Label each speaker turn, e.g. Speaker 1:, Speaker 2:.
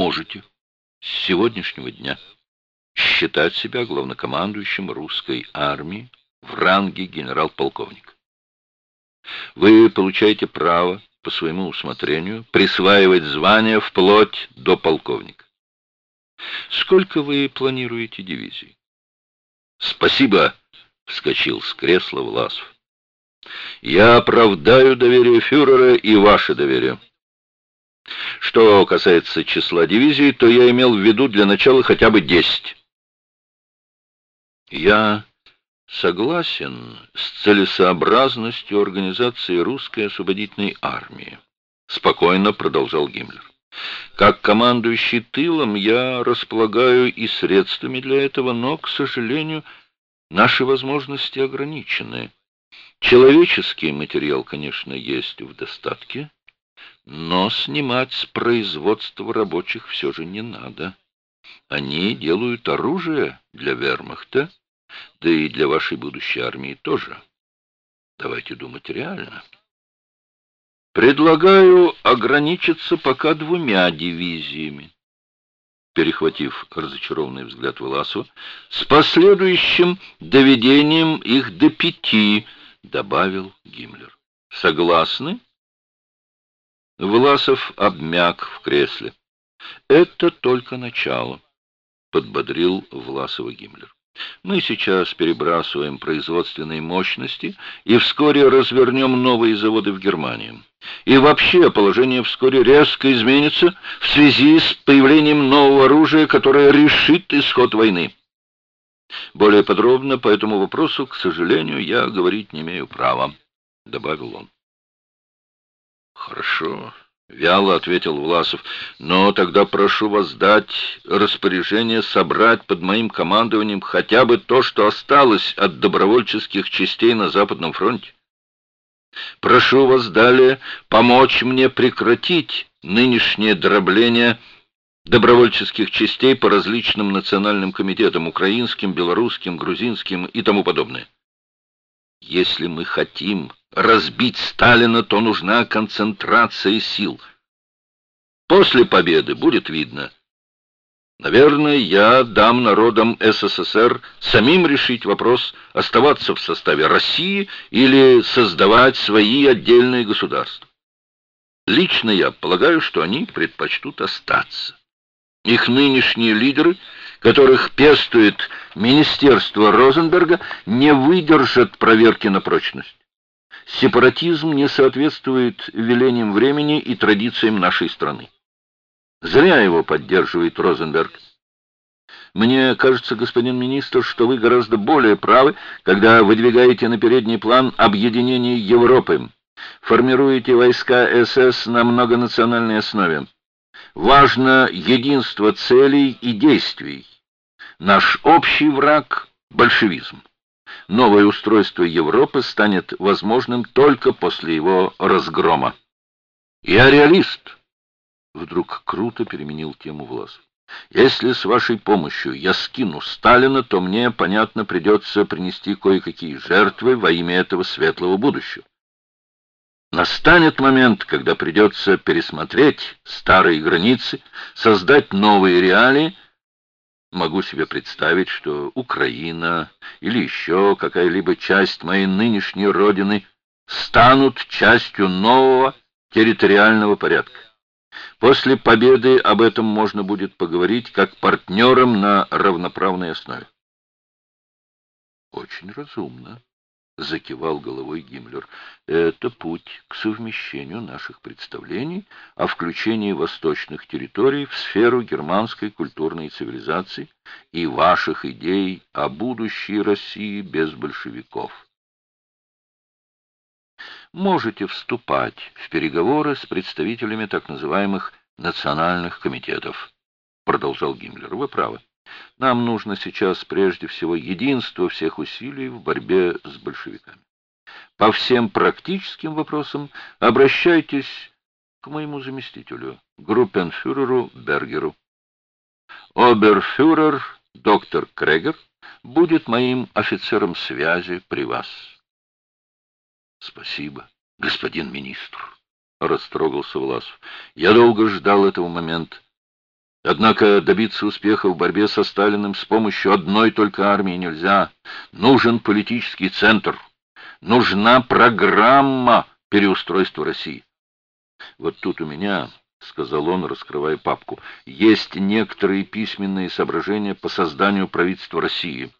Speaker 1: можете с сегодняшнего дня считать себя главнокомандующим русской армии в ранге генерал-полковник. Вы получаете право по своему усмотрению присваивать звание вплоть до полковника. Сколько вы планируете дивизий? Спасибо, вскочил с кресла Власов. Я оправдаю доверие фюрера и ваше доверие. Что касается числа дивизий, то я имел в виду для начала хотя бы десять. Я согласен с целесообразностью организации русской освободительной армии, спокойно продолжал Гиммлер. Как командующий тылом я располагаю и средствами для этого, но, к сожалению, наши возможности ограничены. Человеческий материал, конечно, есть в достатке, но снимать с производства рабочих все же не надо. Они делают оружие для вермахта, да и для вашей будущей армии тоже. Давайте думать реально. Предлагаю ограничиться пока двумя дивизиями. Перехватив разочарованный взгляд Власова, с последующим доведением их до пяти, добавил Гиммлер. Согласны? Власов обмяк в кресле. Это только начало, подбодрил Власова Гиммлер. Мы сейчас перебрасываем производственные мощности и вскоре развернем новые заводы в Германии. И вообще положение вскоре резко изменится в связи с появлением нового оружия, которое решит исход войны. Более подробно по этому вопросу, к сожалению, я говорить не имею права, — добавил он. Хорошо, Вяло ответил Власов. Но тогда прошу вас дать распоряжение собрать под моим командованием хотя бы то, что осталось от добровольческих частей на Западном фронте. Прошу вас далее помочь мне прекратить нынешнее дробление добровольческих частей по различным национальным комитетам, украинским, белорусским, грузинским и тому подобное. Если мы хотим разбить Сталина, то нужна концентрация сил. После победы будет видно. Наверное, я дам народам СССР самим решить вопрос, оставаться в составе России или создавать свои отдельные государства. Лично я полагаю, что они предпочтут остаться. Их нынешние лидеры, которых пестует Министерство Розенберга, не выдержат проверки на прочность. Сепаратизм не соответствует велениям времени и традициям нашей страны. Зря его поддерживает Розенберг. Мне кажется, господин министр, что вы гораздо более правы, когда выдвигаете на передний план объединение Европы, формируете войска СС на многонациональной основе. Важно единство целей и действий. Наш общий враг – большевизм. Новое устройство Европы станет возможным только после его разгрома. Я реалист. Вдруг круто переменил тему Власов. Если с вашей помощью я скину Сталина, то мне, понятно, придется принести кое-какие жертвы во имя этого светлого будущего. Настанет момент, когда придется пересмотреть старые границы, создать новые реалии, Могу себе представить, что Украина или еще какая-либо часть моей нынешней родины станут частью нового территориального порядка. После победы об этом можно будет поговорить как партнерам на равноправной основе. Очень разумно закивал головой Гиммлер. Это путь к совмещению наших представлений о включении восточных территорий в сферу германской культурной цивилизации и ваших идей о будущей России без большевиков. Можете вступать в переговоры с представителями так называемых национальных комитетов, продолжал Гиммлер. Вы правы. Нам нужно сейчас прежде всего единство всех усилий в борьбе с большевиками. По всем практическим вопросам обращайтесь к моему заместителю, группенфюреру Бергеру. Оберфюрер доктор Крегер будет моим офицером связи при вас. Спасибо, господин министр, растрогался Власов. Я долго ждал этого момента. Однако добиться успеха в борьбе со Сталиным с помощью одной только армии нельзя. Нужен политический центр. Нужна программа переустройства России. Вот тут у меня, — сказал он, раскрывая папку, — есть некоторые письменные соображения по созданию правительства России.